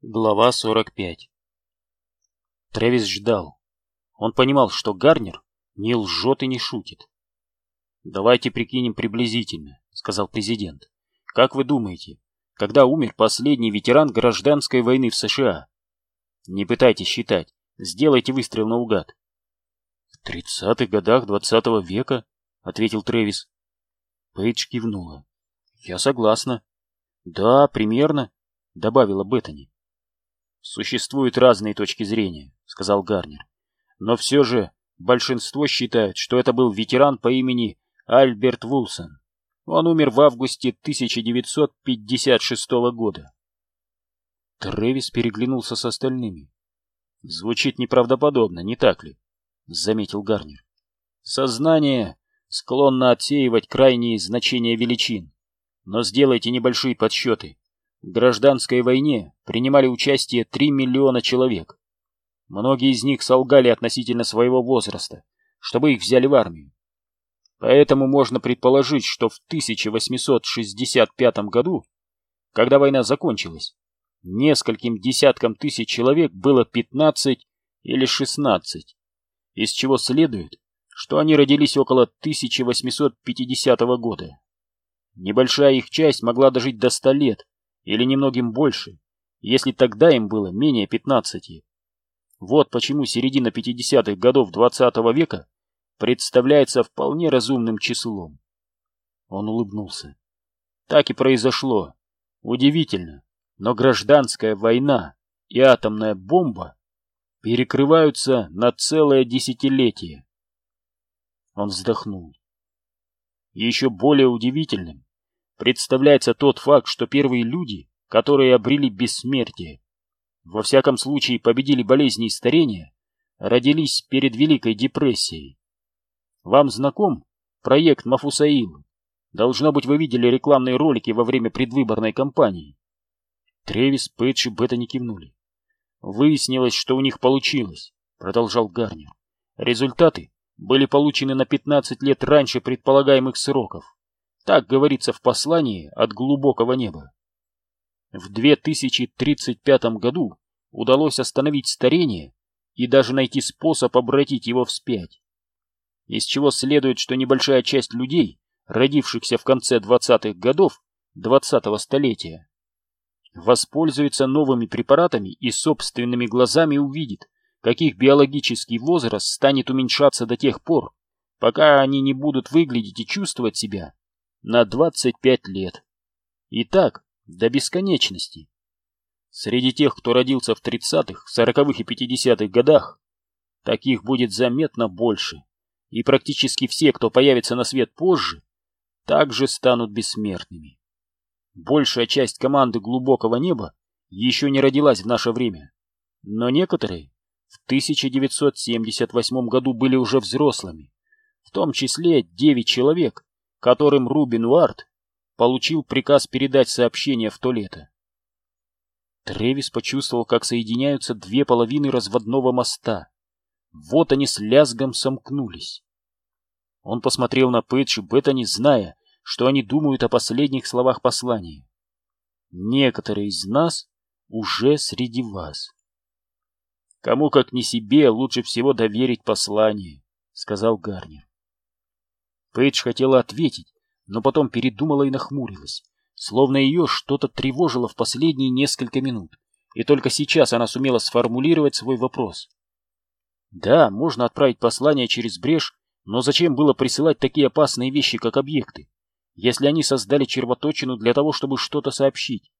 Глава 45 Трэвис ждал. Он понимал, что Гарнер не лжет и не шутит. «Давайте прикинем приблизительно», — сказал президент. «Как вы думаете, когда умер последний ветеран гражданской войны в США? Не пытайтесь считать, сделайте выстрел наугад». «В тридцатых годах двадцатого века», — ответил Трэвис. Пейдж кивнула. «Я согласна». «Да, примерно», — добавила Беттани. «Существуют разные точки зрения», — сказал Гарнер. «Но все же большинство считают, что это был ветеран по имени Альберт Вулсон. Он умер в августе 1956 года». Трэвис переглянулся с остальными. «Звучит неправдоподобно, не так ли?» — заметил Гарнер. «Сознание склонно отсеивать крайние значения величин, но сделайте небольшие подсчеты. В гражданской войне принимали участие 3 миллиона человек. Многие из них солгали относительно своего возраста, чтобы их взяли в армию. Поэтому можно предположить, что в 1865 году, когда война закончилась, нескольким десяткам тысяч человек было 15 или 16, из чего следует, что они родились около 1850 года. Небольшая их часть могла дожить до 100 лет, или немногим больше, если тогда им было менее 15. Вот почему середина 50-х годов 20 -го века представляется вполне разумным числом. Он улыбнулся. Так и произошло. Удивительно, но гражданская война и атомная бомба перекрываются на целое десятилетие. Он вздохнул. Еще более удивительным представляется тот факт, что первые люди, которые обрели бессмертие, во всяком случае победили болезни и старения, родились перед Великой депрессией. Вам знаком проект Мафусаил? Должно быть, вы видели рекламные ролики во время предвыборной кампании. Тревис, Пэтч и Бета не кивнули. Выяснилось, что у них получилось, продолжал Гарнер. Результаты были получены на 15 лет раньше предполагаемых сроков. Так говорится в послании от глубокого неба. В 2035 году удалось остановить старение и даже найти способ обратить его вспять. Из чего следует, что небольшая часть людей, родившихся в конце 20-х годов 20-го столетия, воспользуется новыми препаратами и собственными глазами увидит, как их биологический возраст станет уменьшаться до тех пор, пока они не будут выглядеть и чувствовать себя на 25 лет. И так до бесконечности. Среди тех, кто родился в 30-х, 40-х и 50-х годах, таких будет заметно больше. И практически все, кто появится на свет позже, также станут бессмертными. Большая часть команды глубокого неба еще не родилась в наше время, но некоторые в 1978 году были уже взрослыми, в том числе 9 человек, которым Рубин Уарт получил приказ передать сообщение в то лето. Тревис почувствовал, как соединяются две половины разводного моста. Вот они с лязгом сомкнулись. Он посмотрел на Пэтч и Беттани, зная, что они думают о последних словах послания. Некоторые из нас уже среди вас. Кому, как не себе, лучше всего доверить послание, — сказал Гарнер. Пейдж хотела ответить, но потом передумала и нахмурилась, словно ее что-то тревожило в последние несколько минут, и только сейчас она сумела сформулировать свой вопрос. Да, можно отправить послание через брешь, но зачем было присылать такие опасные вещи, как объекты, если они создали червоточину для того, чтобы что-то сообщить?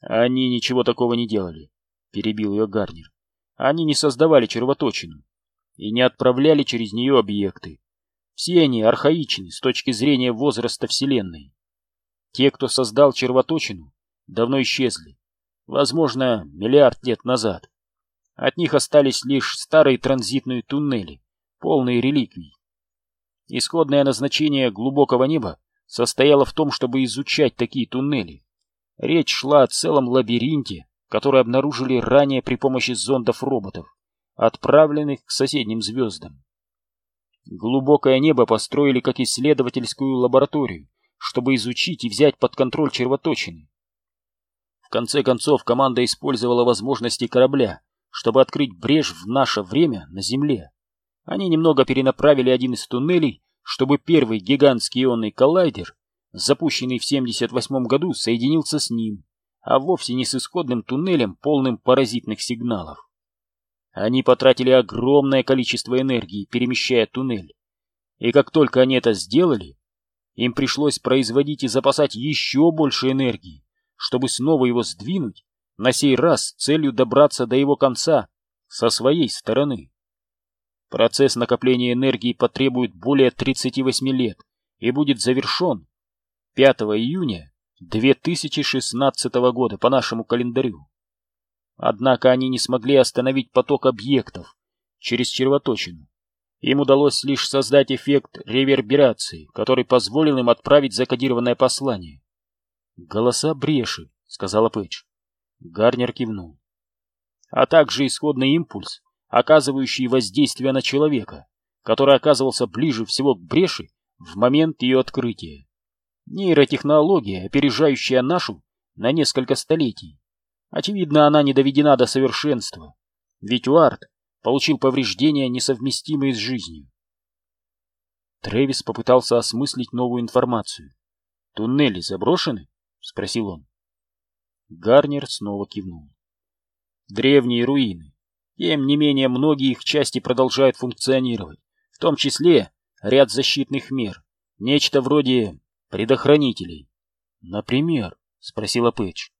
Они ничего такого не делали, перебил ее Гарнер. Они не создавали червоточину и не отправляли через нее объекты. Все они архаичны с точки зрения возраста Вселенной. Те, кто создал червоточину, давно исчезли. Возможно, миллиард лет назад. От них остались лишь старые транзитные туннели, полные реликвий. Исходное назначение глубокого неба состояло в том, чтобы изучать такие туннели. Речь шла о целом лабиринте, который обнаружили ранее при помощи зондов-роботов, отправленных к соседним звездам. Глубокое небо построили как исследовательскую лабораторию, чтобы изучить и взять под контроль червоточины. В конце концов, команда использовала возможности корабля, чтобы открыть брешь в наше время на Земле. Они немного перенаправили один из туннелей, чтобы первый гигантский ионный коллайдер, запущенный в 78 году, соединился с ним, а вовсе не с исходным туннелем, полным паразитных сигналов. Они потратили огромное количество энергии, перемещая туннель. И как только они это сделали, им пришлось производить и запасать еще больше энергии, чтобы снова его сдвинуть, на сей раз с целью добраться до его конца со своей стороны. Процесс накопления энергии потребует более 38 лет и будет завершен 5 июня 2016 года по нашему календарю. Однако они не смогли остановить поток объектов через червоточину. Им удалось лишь создать эффект реверберации, который позволил им отправить закодированное послание. «Голоса бреши», — сказала Пэтч. Гарнер кивнул. «А также исходный импульс, оказывающий воздействие на человека, который оказывался ближе всего к бреши в момент ее открытия. Нейротехнология, опережающая нашу на несколько столетий. Очевидно, она не доведена до совершенства, ведь Уарт получил повреждения, несовместимые с жизнью. Трэвис попытался осмыслить новую информацию. «Туннели заброшены?» — спросил он. Гарнер снова кивнул. «Древние руины. Тем не менее, многие их части продолжают функционировать, в том числе ряд защитных мер, нечто вроде предохранителей. Например?» — спросила Пэтч.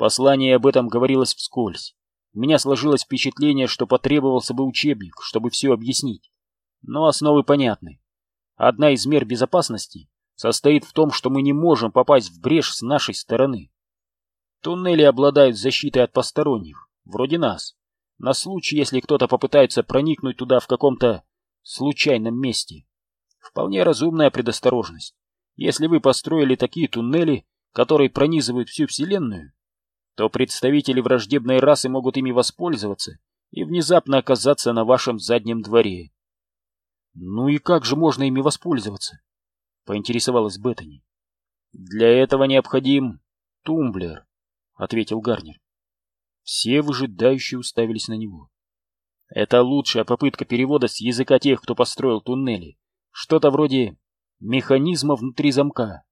Послание об этом говорилось вскользь. У меня сложилось впечатление, что потребовался бы учебник, чтобы все объяснить. Но основы понятны. Одна из мер безопасности состоит в том, что мы не можем попасть в брешь с нашей стороны. Туннели обладают защитой от посторонних, вроде нас, на случай, если кто-то попытается проникнуть туда в каком-то случайном месте. Вполне разумная предосторожность. Если вы построили такие туннели, которые пронизывают всю Вселенную, то представители враждебной расы могут ими воспользоваться и внезапно оказаться на вашем заднем дворе. Ну и как же можно ими воспользоваться? Поинтересовалась Беттани. Для этого необходим тумблер, ответил Гарнер. Все выжидающие уставились на него. Это лучшая попытка перевода с языка тех, кто построил туннели. Что-то вроде механизма внутри замка.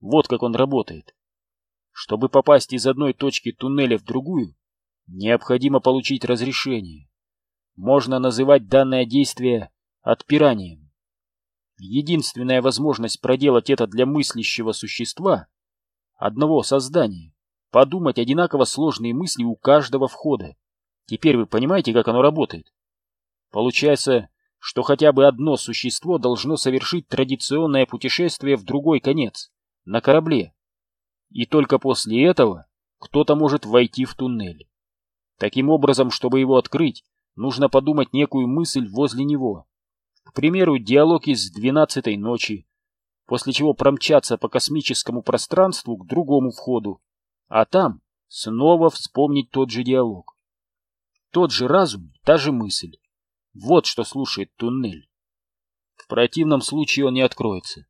Вот как он работает. Чтобы попасть из одной точки туннеля в другую, необходимо получить разрешение. Можно называть данное действие отпиранием. Единственная возможность проделать это для мыслящего существа, одного создания, подумать одинаково сложные мысли у каждого входа. Теперь вы понимаете, как оно работает? Получается, что хотя бы одно существо должно совершить традиционное путешествие в другой конец, на корабле. И только после этого кто-то может войти в туннель. Таким образом, чтобы его открыть, нужно подумать некую мысль возле него. К примеру, диалог из двенадцатой ночи, после чего промчаться по космическому пространству к другому входу, а там снова вспомнить тот же диалог. Тот же разум, та же мысль. Вот что слушает туннель. В противном случае он не откроется.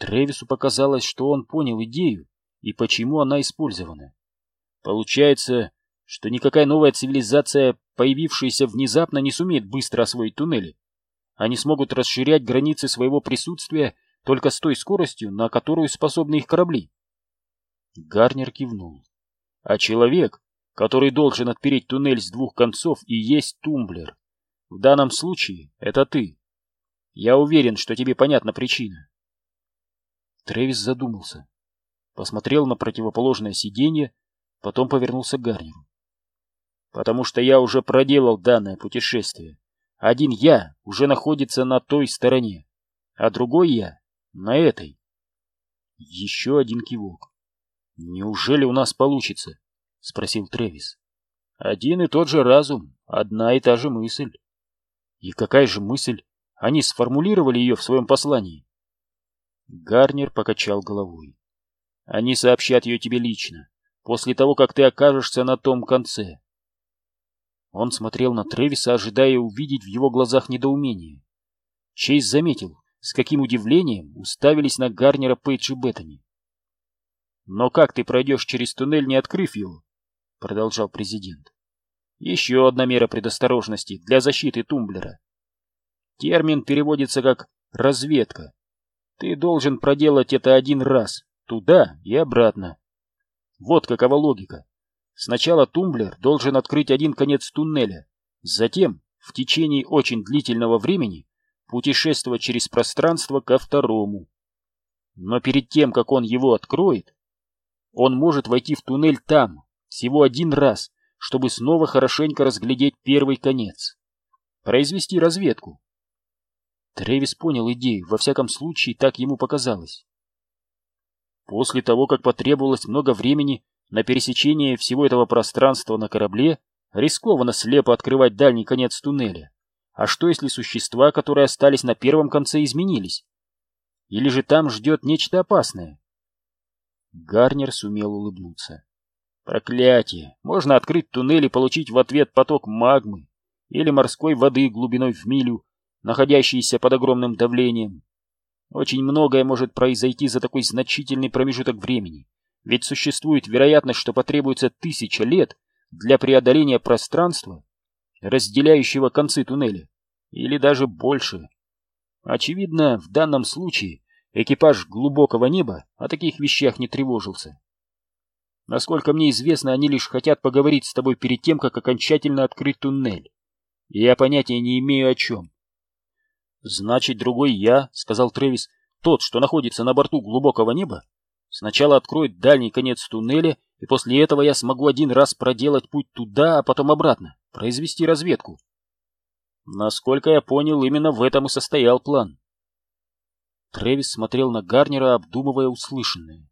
Тревису показалось, что он понял идею и почему она использована. Получается, что никакая новая цивилизация, появившаяся внезапно, не сумеет быстро освоить туннели. Они смогут расширять границы своего присутствия только с той скоростью, на которую способны их корабли. Гарнер кивнул. А человек, который должен отпереть туннель с двух концов, и есть тумблер. В данном случае это ты. Я уверен, что тебе понятна причина. Трэвис задумался. Посмотрел на противоположное сиденье, потом повернулся к Гарнеру. «Потому что я уже проделал данное путешествие. Один я уже находится на той стороне, а другой я на этой». Еще один кивок. «Неужели у нас получится?» — спросил Трэвис. «Один и тот же разум, одна и та же мысль». «И какая же мысль? Они сформулировали ее в своем послании?» Гарнер покачал головой. Они сообщат ее тебе лично, после того, как ты окажешься на том конце. Он смотрел на Тревиса, ожидая увидеть в его глазах недоумение. Чейз заметил, с каким удивлением уставились на Гарнера Пейдж и Беттани. Но как ты пройдешь через туннель, не открыв его? Продолжал президент. Еще одна мера предосторожности для защиты тумблера. Термин переводится как «разведка». Ты должен проделать это один раз, туда и обратно. Вот какова логика. Сначала тумблер должен открыть один конец туннеля, затем, в течение очень длительного времени, путешествовать через пространство ко второму. Но перед тем, как он его откроет, он может войти в туннель там, всего один раз, чтобы снова хорошенько разглядеть первый конец. Произвести разведку. Тревис понял идею, во всяком случае, так ему показалось. После того, как потребовалось много времени на пересечение всего этого пространства на корабле, рискованно слепо открывать дальний конец туннеля. А что, если существа, которые остались на первом конце, изменились? Или же там ждет нечто опасное? Гарнер сумел улыбнуться. Проклятие! Можно открыть туннель и получить в ответ поток магмы или морской воды глубиной в милю, находящейся под огромным давлением. Очень многое может произойти за такой значительный промежуток времени, ведь существует вероятность, что потребуется тысяча лет для преодоления пространства, разделяющего концы туннеля, или даже больше. Очевидно, в данном случае экипаж глубокого неба о таких вещах не тревожился. Насколько мне известно, они лишь хотят поговорить с тобой перед тем, как окончательно открыть туннель. И я понятия не имею о чем. Значит, другой я, — сказал Трэвис, — тот, что находится на борту глубокого неба, сначала откроет дальний конец туннеля, и после этого я смогу один раз проделать путь туда, а потом обратно, произвести разведку. Насколько я понял, именно в этом и состоял план. Трэвис смотрел на Гарнера, обдумывая услышанное.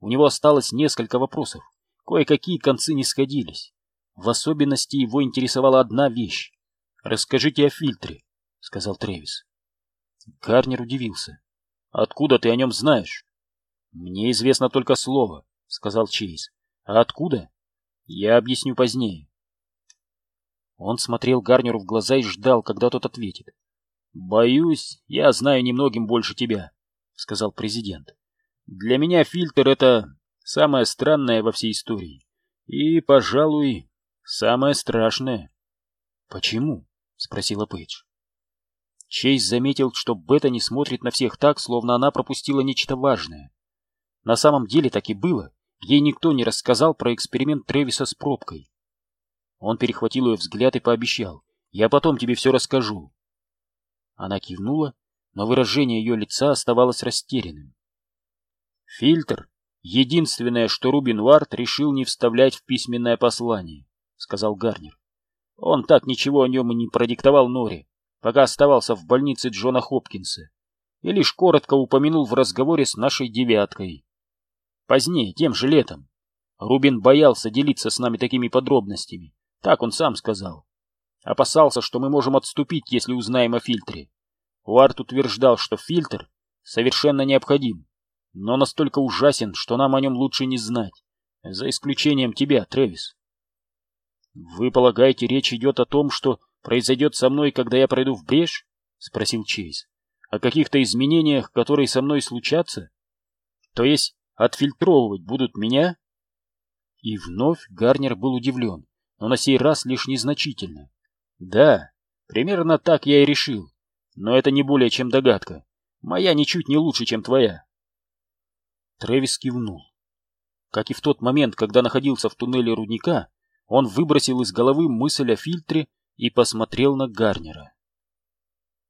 У него осталось несколько вопросов. Кое-какие концы не сходились. В особенности его интересовала одна вещь. «Расскажите о фильтре», — сказал Трэвис. Гарнер удивился. «Откуда ты о нем знаешь?» «Мне известно только слово», — сказал Чейз. «А откуда?» «Я объясню позднее». Он смотрел Гарнеру в глаза и ждал, когда тот ответит. «Боюсь, я знаю немногим больше тебя», — сказал президент. «Для меня фильтр — это самое странное во всей истории. И, пожалуй, самое страшное». «Почему?» — спросила Пейдж. Чейз заметил, что Бета не смотрит на всех так, словно она пропустила нечто важное. На самом деле так и было. Ей никто не рассказал про эксперимент Тревиса с пробкой. Он перехватил ее взгляд и пообещал. «Я потом тебе все расскажу». Она кивнула, но выражение ее лица оставалось растерянным. «Фильтр — единственное, что Рубин Уарт решил не вставлять в письменное послание», — сказал Гарнер. «Он так ничего о нем и не продиктовал Норе пока оставался в больнице Джона Хопкинса, и лишь коротко упомянул в разговоре с нашей девяткой. Позднее, тем же летом, Рубин боялся делиться с нами такими подробностями, так он сам сказал. Опасался, что мы можем отступить, если узнаем о фильтре. Уарт утверждал, что фильтр совершенно необходим, но настолько ужасен, что нам о нем лучше не знать, за исключением тебя, Трэвис. Вы полагаете, речь идет о том, что произойдет со мной, когда я пройду в брешь? — спросил Чейз. — О каких-то изменениях, которые со мной случатся? То есть отфильтровывать будут меня? И вновь Гарнер был удивлен, но на сей раз лишь незначительно. Да, примерно так я и решил, но это не более чем догадка. Моя ничуть не лучше, чем твоя. Трэвис кивнул. Как и в тот момент, когда находился в туннеле рудника, он выбросил из головы мысль о фильтре и посмотрел на Гарнера.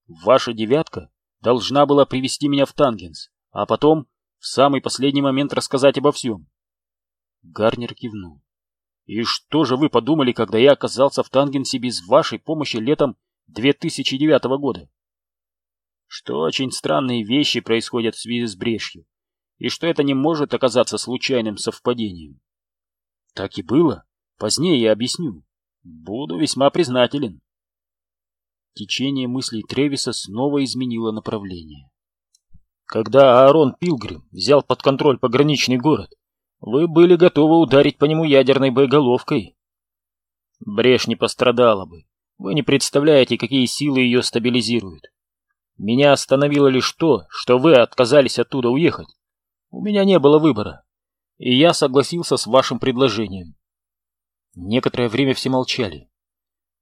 «Ваша девятка должна была привести меня в Тангенс, а потом в самый последний момент рассказать обо всем». Гарнер кивнул. «И что же вы подумали, когда я оказался в Тангенсе без вашей помощи летом 2009 года?» «Что очень странные вещи происходят в связи с брешью, и что это не может оказаться случайным совпадением». «Так и было. Позднее я объясню. Буду весьма признателен. Течение мыслей Тревиса снова изменило направление. Когда Аарон Пилгрим взял под контроль пограничный город, вы были готовы ударить по нему ядерной боеголовкой. Брешь не пострадала бы. Вы не представляете, какие силы ее стабилизируют. Меня остановило лишь то, что вы отказались оттуда уехать. У меня не было выбора. и я согласился с вашим предложением. Некоторое время все молчали.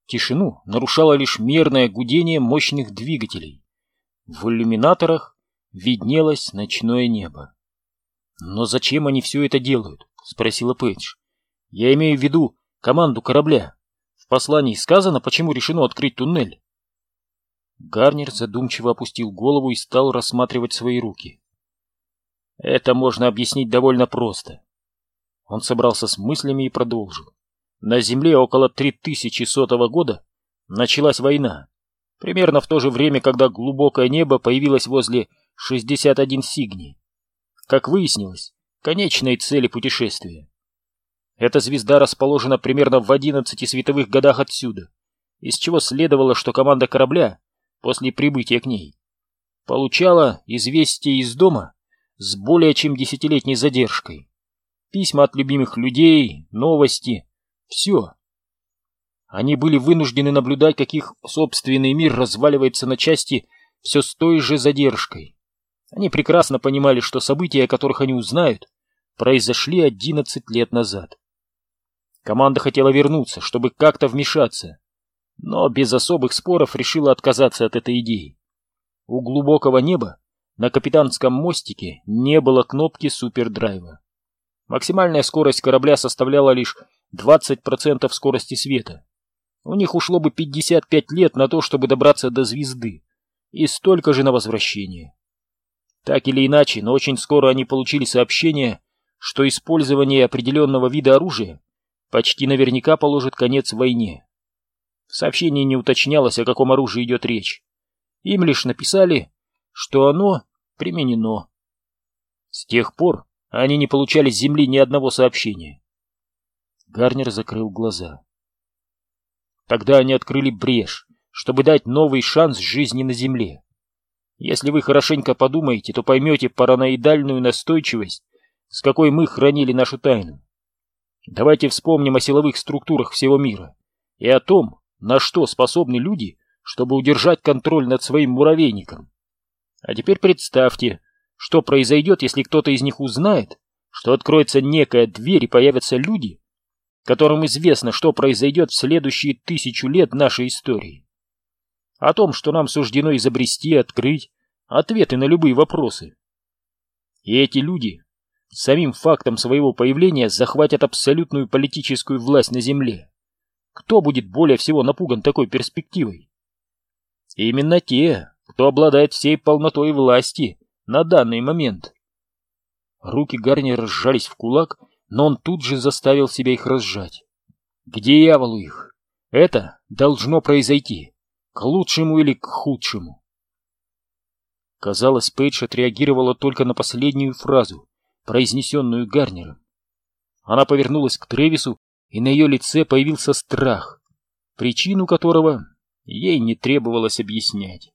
Тишину нарушало лишь мерное гудение мощных двигателей. В иллюминаторах виднелось ночное небо. «Но зачем они все это делают?» — спросила Пейдж. «Я имею в виду команду корабля. В послании сказано, почему решено открыть туннель». Гарнер задумчиво опустил голову и стал рассматривать свои руки. «Это можно объяснить довольно просто». Он собрался с мыслями и продолжил. На Земле около 3100 года началась война. Примерно в то же время, когда глубокое небо появилось возле 61 Сигни. Как выяснилось, конечной цели путешествия. Эта звезда расположена примерно в 11 световых годах отсюда, из чего следовало, что команда корабля, после прибытия к ней, получала известие из дома с более чем десятилетней задержкой. Письма от любимых людей, новости, все. Они были вынуждены наблюдать, как их собственный мир разваливается на части все с той же задержкой. Они прекрасно понимали, что события, о которых они узнают, произошли 11 лет назад. Команда хотела вернуться, чтобы как-то вмешаться, но без особых споров решила отказаться от этой идеи. У глубокого неба на капитанском мостике не было кнопки супердрайва. Максимальная скорость корабля составляла лишь 20% скорости света. У них ушло бы 55 лет на то, чтобы добраться до звезды, и столько же на возвращение. Так или иначе, но очень скоро они получили сообщение, что использование определенного вида оружия почти наверняка положит конец войне. В сообщении не уточнялось, о каком оружии идет речь. Им лишь написали, что оно применено. С тех пор они не получали с Земли ни одного сообщения. Гарнер закрыл глаза. Тогда они открыли брешь, чтобы дать новый шанс жизни на Земле. Если вы хорошенько подумаете, то поймете параноидальную настойчивость, с какой мы хранили нашу тайну. Давайте вспомним о силовых структурах всего мира и о том, на что способны люди, чтобы удержать контроль над своим муравейником. А теперь представьте, что произойдет, если кто-то из них узнает, что откроется некая дверь и появятся люди, которым известно, что произойдет в следующие тысячу лет нашей истории. О том, что нам суждено изобрести и открыть ответы на любые вопросы. И эти люди самим фактом своего появления захватят абсолютную политическую власть на Земле. Кто будет более всего напуган такой перспективой? Именно те, кто обладает всей полнотой власти на данный момент. Руки Гарнера сжались в кулак, но он тут же заставил себя их разжать. К дьяволу их! Это должно произойти. К лучшему или к худшему. Казалось, Пейдж отреагировала только на последнюю фразу, произнесенную Гарнером. Она повернулась к Тревису, и на ее лице появился страх, причину которого ей не требовалось объяснять.